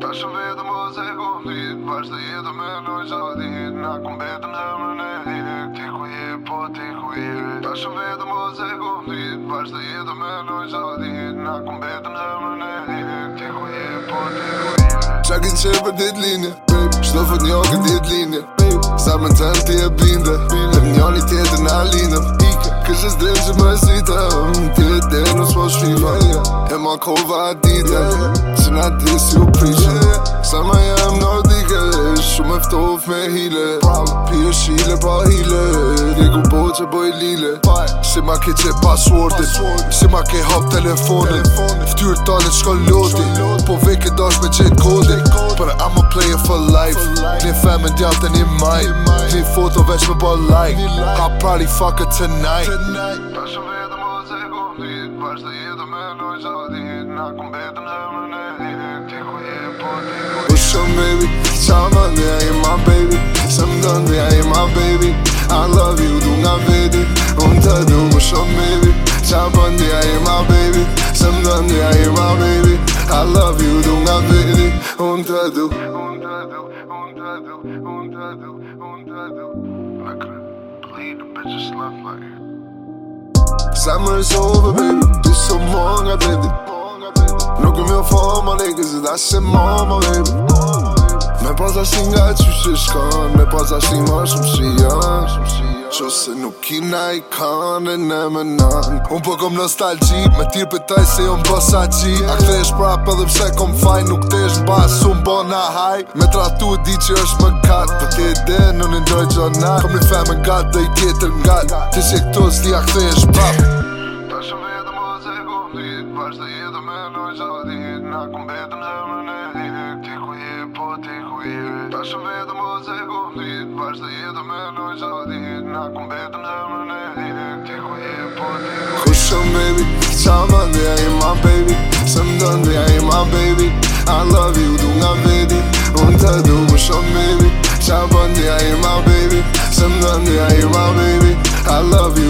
Ta shumë vetë më se konflikt Vash të jetë me loj zotit Na kum betëm dhe më në lik Ti ku je, po ti ku je Ta shumë vetë më se konflikt Vash të jetë me loj zotit Na kum betëm dhe më në lik Ti ku je, po ti ku je Qa kënë qërë për dit linje Shdo fët njohë këtë dit linje Sa më në ti e binde Dhe më njohë një tjetë në linëm Kështë e që me zita Ti e dhe në s'po shriva E ma kova dita Që nga ti si u prishe Sa ma jem në dike Shumë eftof me hile Pi e shile pa hile Riku po që bëj lile Si ma ke që password Si ma ke hap telefonin Ftyr talet shkallotin Po veke dash me që kodin but I'm a player for life. Need fam en doubt en in Need Din or of wees me I'll probably fuck her tonight. Passion weer de moed, ik op niet. Waar sta Push on baby, samen weer I je my baby. Samdan weer aan je man baby. I love you, doe nga vedi. Onder de push on baby. Samen weer aan je man baby. Samdan weer aan je man baby. I love you, doe nga baby? unta du unta du unta du unta du unta du i could bleed the bitches love like summer's over baby this so long i've been Nuk më fal ma nigga se da se mama baby Me pas asin nga qy se shkon Me pas asin ma shumë si Qo se nuk kina i kane në më nën Unë po kom nostalgji Me tir për taj se jo më bësa qi A këthe e shprap edhe pse kom faj Nuk të esh bas, unë bo na haj Me tratu e di që është më kat Për po te e de në në ndoj gjona Kom një fem nga dhe i tjetër nga Të që këto zdi a këthe e shprap Ta shumë vetë më ze kom dit Pashtë të jetë me në gjodit Na kom betëm zemë në dit Ti ku jetë от и хуеве Аз ще ведам от всеко вид Баш да едам едно и за един Ако бедам за мене век Ти хуеве по ти хуеве Хуш съм бейби, сама да я има бейби Съм дън да я има бейби I love you, do not baby Унта дълго съм бейби Сабан да я има бейби Съм дън да я има бейби I love you